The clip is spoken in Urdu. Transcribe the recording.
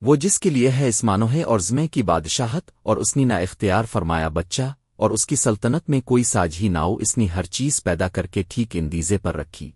وہ جس کے لیے ہے اسمانو ہے اور زمے کی بادشاہت اور اس نے نہ اختیار فرمایا بچہ اور اس کی سلطنت میں کوئی ساجھی ناؤ اس نے ہر چیز پیدا کر کے ٹھیک اندیزے پر رکھی۔